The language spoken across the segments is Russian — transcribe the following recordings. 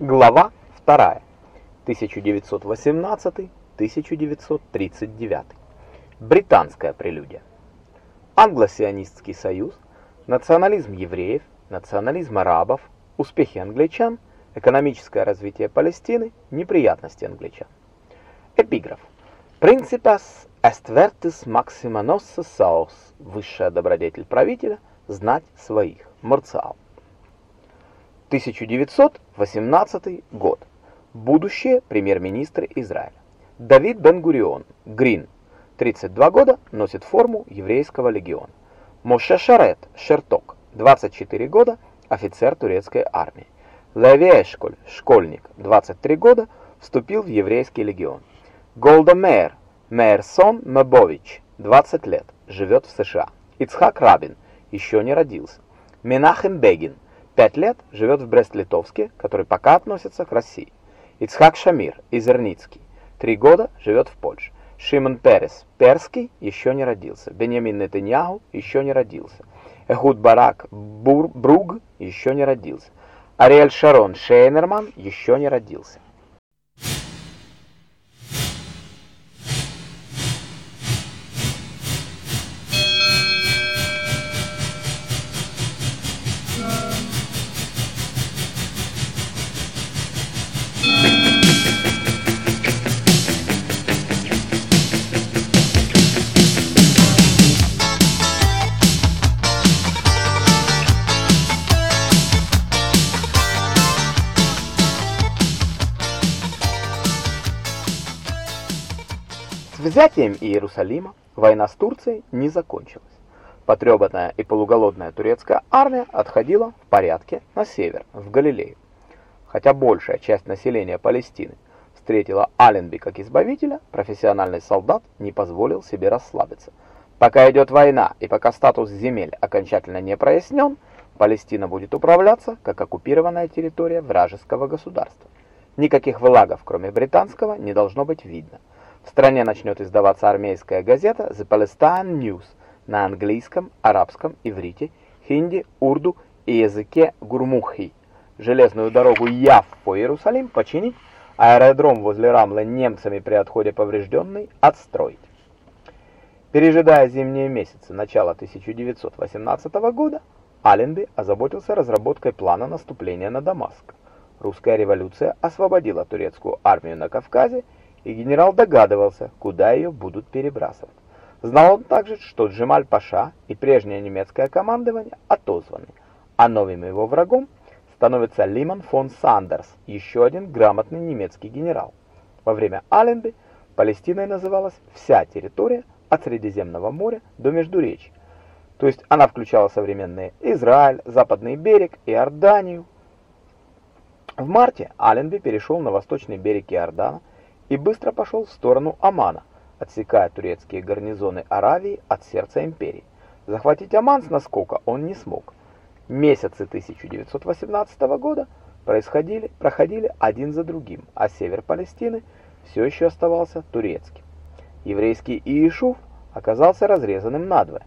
Глава 2. 1918-1939. Британская прелюдия. Англо-сионистский союз, национализм евреев, национализм арабов, успехи англичан, экономическое развитие Палестины, неприятности англичан. Эпиграф. Est vertus maxima nossa saus. Высшая добродетель правителя – знать своих. Марциал. 1918 год. Будущее премьер-министр Израиля. Давид Бен-Гурион, Грин, 32 года, носит форму еврейского легиона. Моше Шарет, Шерток, 24 года, офицер турецкой армии. Леви Эшколь, школьник, 23 года, вступил в еврейский легион. Голда Мейер, Мейерсон Мебович, 20 лет, живет в США. Ицхак Рабин, еще не родился. Менахем Бегин, Пять лет живет в Брест-Литовске, который пока относится к России. Ицхак Шамир, Изерницкий. Три года живет в Польше. Шимон Перес, Перский, еще не родился. Беньямин Нетаньяху еще не родился. Эхуд Барак Бур, Бруг еще не родился. Ариэль Шарон Шейнерман еще не родился. Взятием Иерусалима война с Турцией не закончилась. Потребанная и полуголодная турецкая армия отходила в порядке на север, в Галилею. Хотя большая часть населения Палестины встретила Аленби как избавителя, профессиональный солдат не позволил себе расслабиться. Пока идет война и пока статус земель окончательно не прояснен, Палестина будет управляться как оккупированная территория вражеского государства. Никаких влагов, кроме британского, не должно быть видно. В стране начнет издаваться армейская газета The Palestine News на английском, арабском, иврите, хинди, урду и языке гурмухи. Железную дорогу Яффо-Иерусалим починить, аэродром возле Рамла немцами при отходе поврежденный отстроить. Пережидая зимние месяцы начала 1918 года, Аленби озаботился разработкой плана наступления на Дамаск. Русская революция освободила турецкую армию на Кавказе и генерал догадывался, куда ее будут перебрасывать. Знал он также, что Джемаль-Паша и прежнее немецкое командование отозваны, а новым его врагом становится Лиман фон Сандерс, еще один грамотный немецкий генерал. Во время Аленби Палестиной называлась вся территория от Средиземного моря до Междуречья, то есть она включала современные Израиль, Западный берег, Иорданию. В марте Аленби перешел на восточный берег Иордана, и быстро пошел в сторону Омана, отсекая турецкие гарнизоны Аравии от сердца империи. Захватить Оман с наскока он не смог. Месяцы 1918 года происходили, проходили один за другим, а север Палестины все еще оставался турецким. Еврейский Иешуф оказался разрезанным надвое.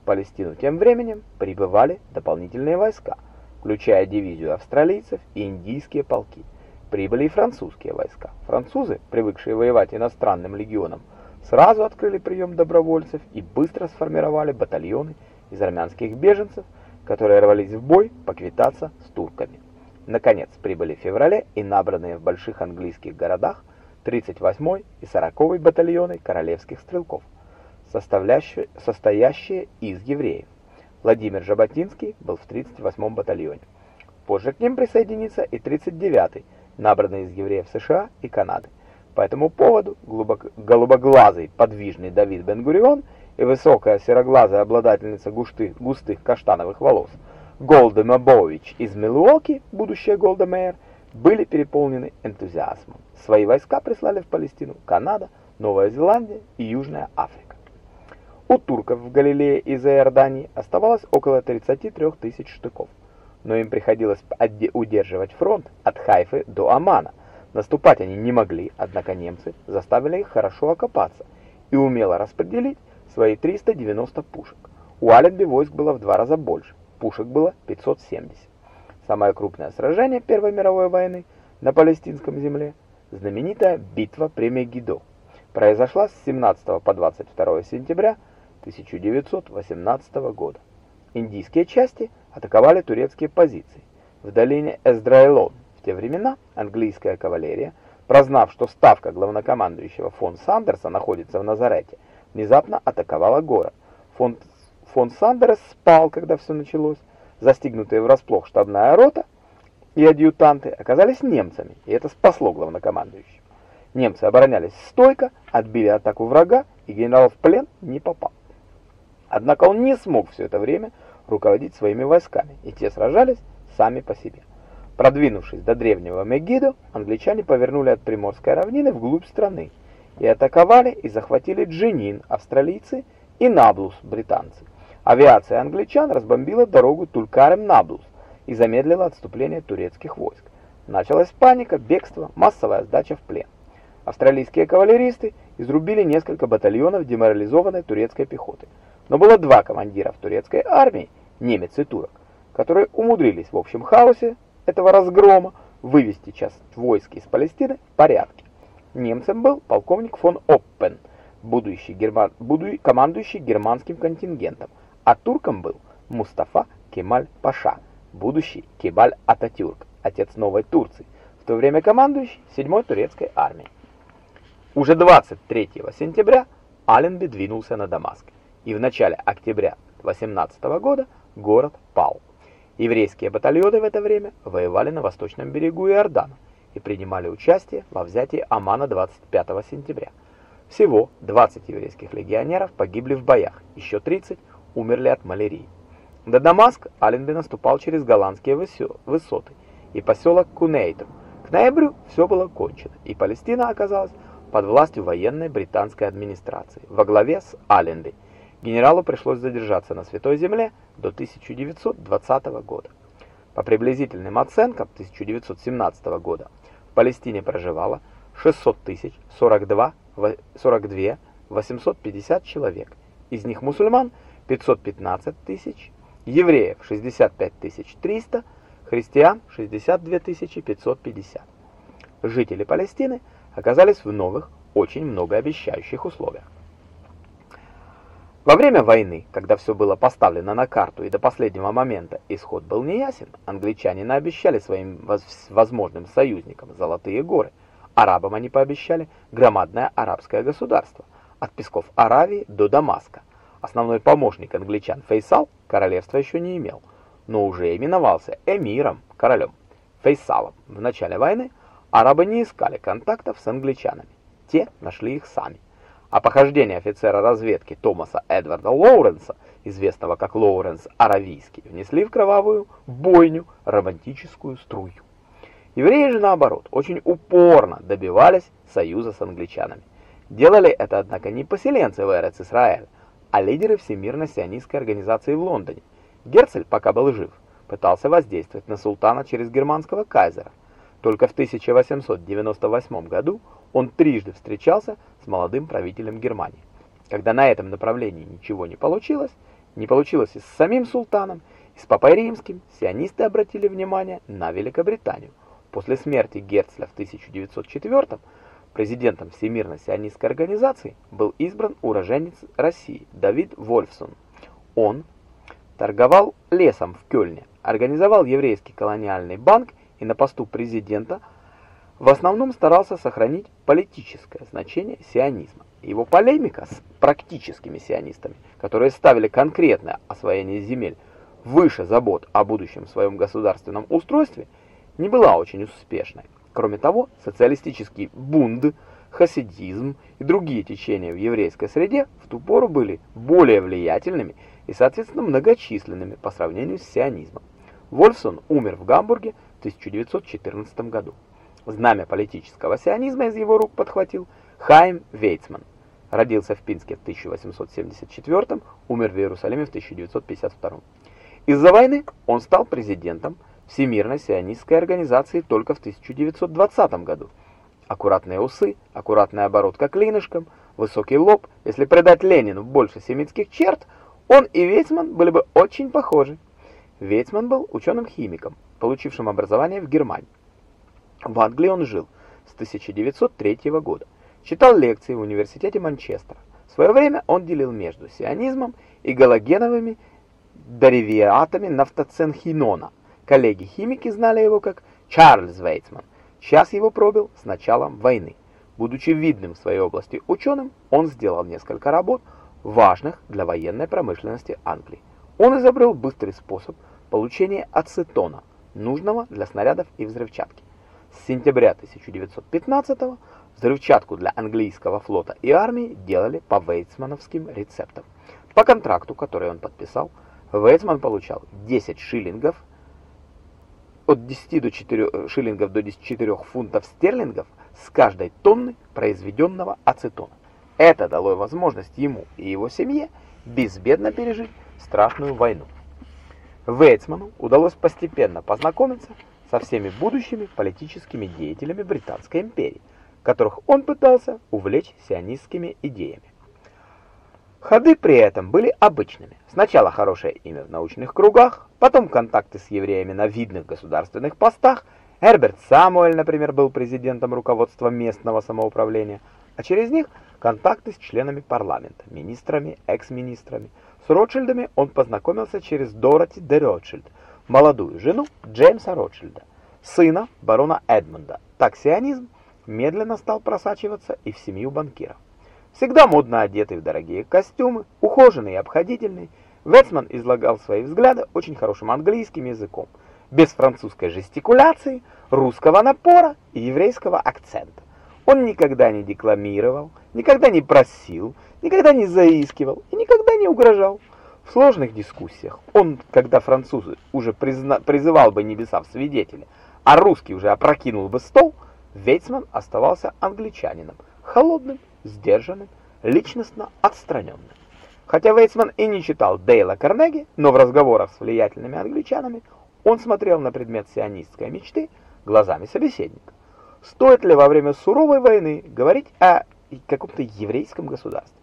В Палестину тем временем прибывали дополнительные войска, включая дивизию австралийцев и индийские полки прибыли и французские войска. Французы, привыкшие воевать иностранным легионом, сразу открыли прием добровольцев и быстро сформировали батальоны из армянских беженцев, которые рвались в бой поквитаться с турками. Наконец прибыли в феврале и набранные в больших английских городах 38-й и 40-й батальоны королевских стрелков, состоящие из евреев. Владимир Жаботинский был в 38-м батальоне. Позже к ним присоединится и 39-й набранный из евреев США и Канады. По этому поводу голубоглазый подвижный Давид Бен-Гурион и высокая сероглазая обладательница густых, густых каштановых волос Голда Мабович из Милуоки, будущая Голда Мейер, были переполнены энтузиазмом. Свои войска прислали в Палестину Канада, Новая Зеландия и Южная Африка. У турков в Галилее и Иордании оставалось около 33 тысяч штыков но им приходилось удерживать фронт от Хайфы до Амана. Наступать они не могли, однако немцы заставили их хорошо окопаться и умело распределить свои 390 пушек. У Аленби войск было в два раза больше, пушек было 570. Самое крупное сражение Первой мировой войны на палестинском земле, знаменитая битва при Мегидо произошла с 17 по 22 сентября 1918 года. Индийские части атаковали турецкие позиции в долине Эздраэлон. В те времена английская кавалерия, прознав, что ставка главнокомандующего фон Сандерса находится в Назарете, внезапно атаковала город. Фон, фон Сандерс спал, когда все началось. Застигнутые врасплох штабная рота и адъютанты оказались немцами, и это спасло главнокомандующего. Немцы оборонялись стойко, отбили атаку врага, и генерал в плен не попал. Однако он не смог все это время руководить своими войсками, и те сражались сами по себе. Продвинувшись до древнего Мегидо, англичане повернули от Приморской равнины вглубь страны и атаковали и захватили Джинин, австралийцы, и Наблус, британцы. Авиация англичан разбомбила дорогу Тулькарем-Наблус и замедлила отступление турецких войск. Началась паника, бегство, массовая сдача в плен. Австралийские кавалеристы изрубили несколько батальонов деморализованной турецкой пехоты. Но было два командира в турецкой армии, немец и турок, которые умудрились в общем хаосе этого разгрома вывести часть войск из Палестины в порядке. Немцем был полковник фон Оппен, будущий, герман, будущий командующий германским контингентом, а турком был Мустафа Кемаль Паша, будущий Кемаль Ататюрк, отец новой Турции, в то время командующий 7-й турецкой армией. Уже 23 сентября Аленби двинулся на Дамаск, и в начале октября 18 года город пал. Еврейские батальоны в это время воевали на восточном берегу Иордана и принимали участие во взятии Амана 25 сентября. Всего 20 еврейских легионеров погибли в боях, еще 30 умерли от малярии. До Дамаск Аленби наступал через голландские высоты и поселок Кунейтер. К ноябрю все было кончено, и Палестина оказалась под властью военной британской администрации во главе с Алленби. Генералу пришлось задержаться на Святой Земле до 1920 года. По приблизительным оценкам 1917 года в Палестине проживало 600 тысяч 42, 42 850 человек, из них мусульман 515 тысяч, евреев 65 300, христиан 62 550. Жители Палестины – оказались в новых, очень многообещающих условиях. Во время войны, когда все было поставлено на карту и до последнего момента исход был неясен, англичане наобещали своим возможным союзникам Золотые горы. Арабам они пообещали громадное арабское государство, от песков Аравии до Дамаска. Основной помощник англичан Фейсал королевства еще не имел, но уже именовался эмиром, королем. Фейсалом в начале войны Арабы не искали контактов с англичанами, те нашли их сами. А похождения офицера разведки Томаса Эдварда Лоуренса, известного как Лоуренс Аравийский, внесли в кровавую бойню романтическую струю. Евреи же, наоборот, очень упорно добивались союза с англичанами. Делали это, однако, не поселенцы в Эрец-Исраэль, а лидеры Всемирной сионистской организации в Лондоне. Герцель, пока был жив, пытался воздействовать на султана через германского кайзера – только в 1898 году он трижды встречался с молодым правителем Германии. Когда на этом направлении ничего не получилось, не получилось и с самим султаном, и с папой римским, сионисты обратили внимание на Великобританию. После смерти Герцля в 1904 президентом Всемирной сионистской организации был избран уроженец России Давид Вольфсон. Он торговал лесом в Кёльне, организовал еврейский колониальный банк и на посту президента в основном старался сохранить политическое значение сионизма. Его полемика с практическими сионистами, которые ставили конкретное освоение земель выше забот о будущем своем государственном устройстве, не была очень успешной. Кроме того, социалистический бунд, хасидизм и другие течения в еврейской среде в ту пору были более влиятельными и, соответственно, многочисленными по сравнению с сионизмом. Вольфсон умер в Гамбурге 1914 году. Знамя политического сионизма из его рук подхватил Хайм Вейцман. Родился в Пинске в 1874, умер в Иерусалиме в 1952. Из-за войны он стал президентом Всемирной сионистской организации только в 1920 году. Аккуратные усы, аккуратная оборотка клинышком, высокий лоб. Если придать Ленину больше семитских черт, он и Вейцман были бы очень похожи. Вейцман был ученым-химиком, получившим образование в Германии. В Англии он жил с 1903 года, читал лекции в университете Манчестера. В свое время он делил между сионизмом и галогеновыми дериватами нафтоценхинона. Коллеги-химики знали его как Чарльз Вейцман. Час его пробил с началом войны. Будучи видным в своей области ученым, он сделал несколько работ, важных для военной промышленности Англии. Он изобрел быстрый способ получения ацетона, нужного для снарядов и взрывчатки. С сентября 1915 взрывчатку для английского флота и армии делали по вейцмановским рецептам. По контракту, который он подписал, Вейцман получал 10 шиллингов от 10 до 4 шиллингов до 4 фунтов стерлингов с каждой тонны произведенного ацетона. Это дало возможность ему и его семье безбедно пережить страшную войну. Вейцману удалось постепенно познакомиться со всеми будущими политическими деятелями Британской империи, которых он пытался увлечь сионистскими идеями. Ходы при этом были обычными. Сначала хорошее имя в научных кругах, потом контакты с евреями на видных государственных постах. Эрберт Самуэль, например, был президентом руководства местного самоуправления, а через них контакты с членами парламента, министрами, экс-министрами. С Ротшильдами он познакомился через Дороти де Ротшильд, молодую жену Джеймса Ротшильда, сына барона Эдмунда. Так сионизм медленно стал просачиваться и в семью банкиров. Всегда модно одетый в дорогие костюмы, ухоженный и обходительный, Ветсман излагал свои взгляды очень хорошим английским языком, без французской жестикуляции, русского напора и еврейского акцента. Он никогда не декламировал, никогда не просил, никогда не заискивал и никогда не угрожал. В сложных дискуссиях он, когда французы уже призна... призывал бы небеса в свидетели, а русский уже опрокинул бы стол, Вейцман оставался англичанином, холодным сдержанным, личностно отстраненным. Хотя Вейцман и не читал Дейла Карнеги, но в разговорах с влиятельными англичанами он смотрел на предмет сионистской мечты глазами собеседника. Стоит ли во время суровой войны говорить о каком-то еврейском государстве?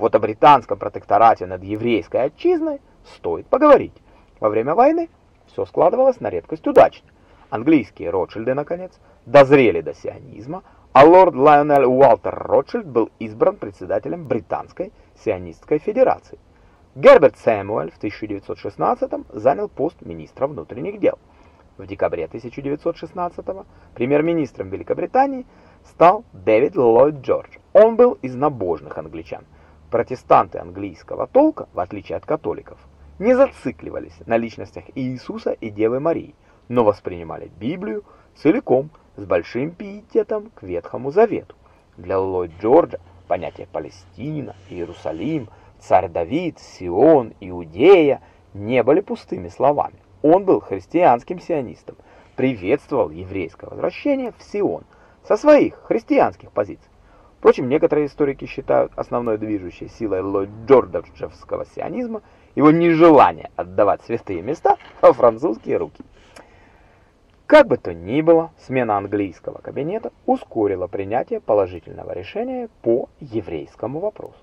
Вот о британском протекторате над еврейской отчизной стоит поговорить. Во время войны все складывалось на редкость удачно. Английские Ротшильды, наконец, дозрели до сионизма, а лорд Лайонель Уолтер Ротшильд был избран председателем Британской сионистской федерации. Герберт Сэмуэль в 1916 занял пост министра внутренних дел. В декабре 1916 премьер-министром Великобритании стал Дэвид Ллойд Джордж. Он был из набожных англичан. Протестанты английского толка, в отличие от католиков, не зацикливались на личностях Иисуса и Девы Марии, но воспринимали Библию целиком с большим пиететом к Ветхому Завету. Для Ллойд Джорджа понятия Палестина, Иерусалим, царь Давид, Сион, Иудея не были пустыми словами. Он был христианским сионистом, приветствовал еврейское возвращение в Сион со своих христианских позиций. Впрочем, некоторые историки считают основной движущей силой Ллойд Джорджевского сионизма его нежелание отдавать святые места во французские руки. Как бы то ни было, смена английского кабинета ускорила принятие положительного решения по еврейскому вопросу.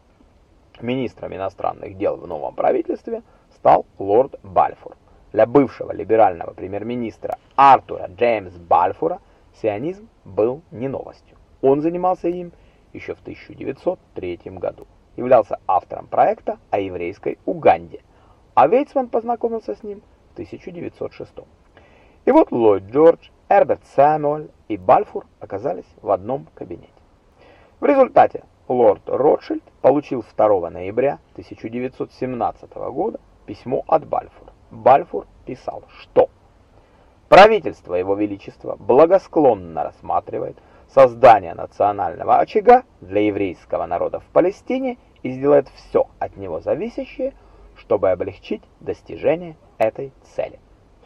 Министром иностранных дел в новом правительстве стал лорд Бальфур. Для бывшего либерального премьер-министра Артура Джеймс Бальфура сионизм был не новостью. Он занимался им еще в 1903 году. Являлся автором проекта о еврейской Уганде, а Вейцман познакомился с ним в 1906 году. И вот Ллойд Джордж, Эрберт Сэмюэль и Бальфур оказались в одном кабинете. В результате лорд Ротшильд получил 2 ноября 1917 года письмо от Бальфура. Бальфур писал, что правительство Его Величества благосклонно рассматривает создание национального очага для еврейского народа в Палестине и сделает все от него зависящее, чтобы облегчить достижение этой цели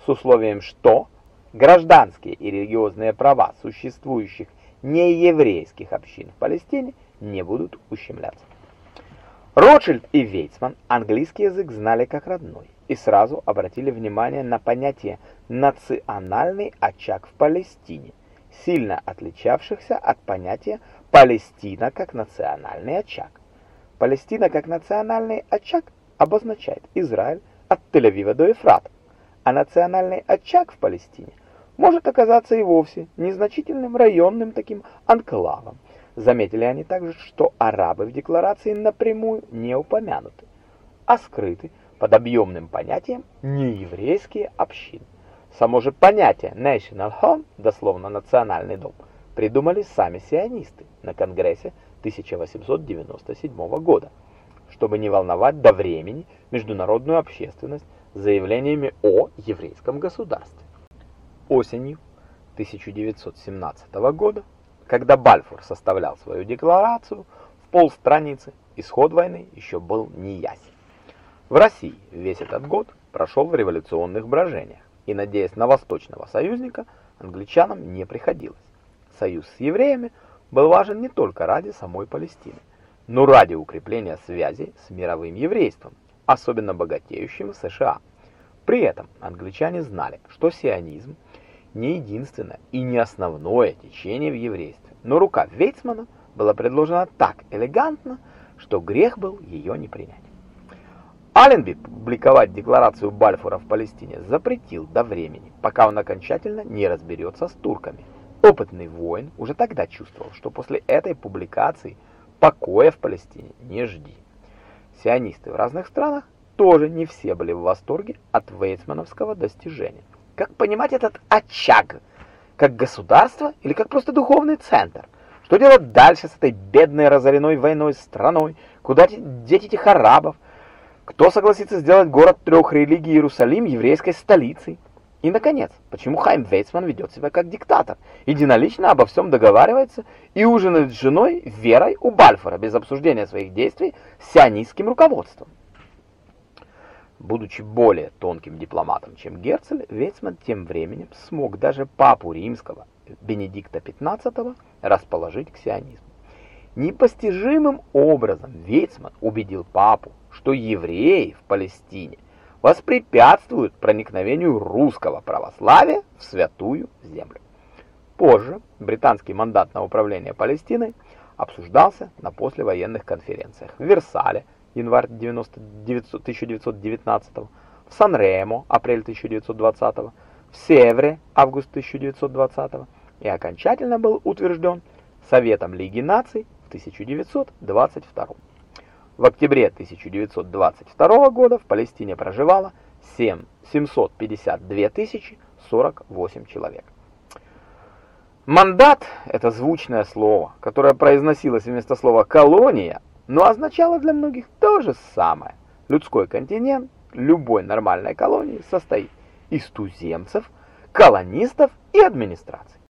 с условием, что гражданские и религиозные права существующих нееврейских общин в Палестине не будут ущемляться. Ротшильд и Вейцман английский язык знали как родной и сразу обратили внимание на понятие «национальный очаг в Палестине», сильно отличавшихся от понятия «Палестина как национальный очаг». Палестина как национальный очаг обозначает Израиль от Тель-Авива до Ефрата, а национальный очаг в Палестине может оказаться и вовсе незначительным районным таким анклавом. Заметили они также, что арабы в декларации напрямую не упомянуты, а скрыты под объемным понятием нееврейские общины. Само же понятие National Home, дословно национальный дом, придумали сами сионисты на Конгрессе 1897 года, чтобы не волновать до времени международную общественность заявлениями о еврейском государстве. Осенью 1917 года, когда Бальфур составлял свою декларацию, в полстраницы исход войны еще был неясен. В России весь этот год прошел в революционных брожениях, и, надеясь на восточного союзника, англичанам не приходилось. Союз с евреями был важен не только ради самой Палестины, но ради укрепления связей с мировым еврейством, особенно богатеющим США. При этом англичане знали, что сионизм не единственное и не основное течение в еврействе, но рука Вейцмана была предложена так элегантно, что грех был ее не принять. Алленби публиковать декларацию Бальфура в Палестине запретил до времени, пока он окончательно не разберется с турками. Опытный воин уже тогда чувствовал, что после этой публикации покоя в Палестине не жди. Сионисты в разных странах тоже не все были в восторге от вейцмановского достижения. Как понимать этот очаг? Как государство или как просто духовный центр? Что делать дальше с этой бедной разоренной войной страной? Куда деть этих арабов? Кто согласится сделать город трех религий Иерусалим еврейской столицей? И, наконец, почему Хайм Вейцман ведет себя как диктатор, единолично обо всем договаривается и ужинает с женой Верой у Бальфора без обсуждения своих действий с сионистским руководством? Будучи более тонким дипломатом, чем Герцель, Вейцман тем временем смог даже папу римского, Бенедикта XV, расположить к сионизму. Непостижимым образом Вейцман убедил папу, что евреи в Палестине воспрепятствуют проникновению русского православия в святую землю. Позже британский мандат на управление Палестиной обсуждался на послевоенных конференциях в Версале, январь 1919, в Сан-Ремо, апрель 1920, в Севре, август 1920 и окончательно был утвержден Советом Лиги наций 1922. В октябре 1922 года в Палестине проживало 7, 752 тысячи 48 человек. Мандат – это звучное слово, которое произносилось вместо слова «колония», но означало для многих то же самое. Людской континент любой нормальной колонии состоит из туземцев, колонистов и администрации.